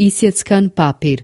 isjeckan papir.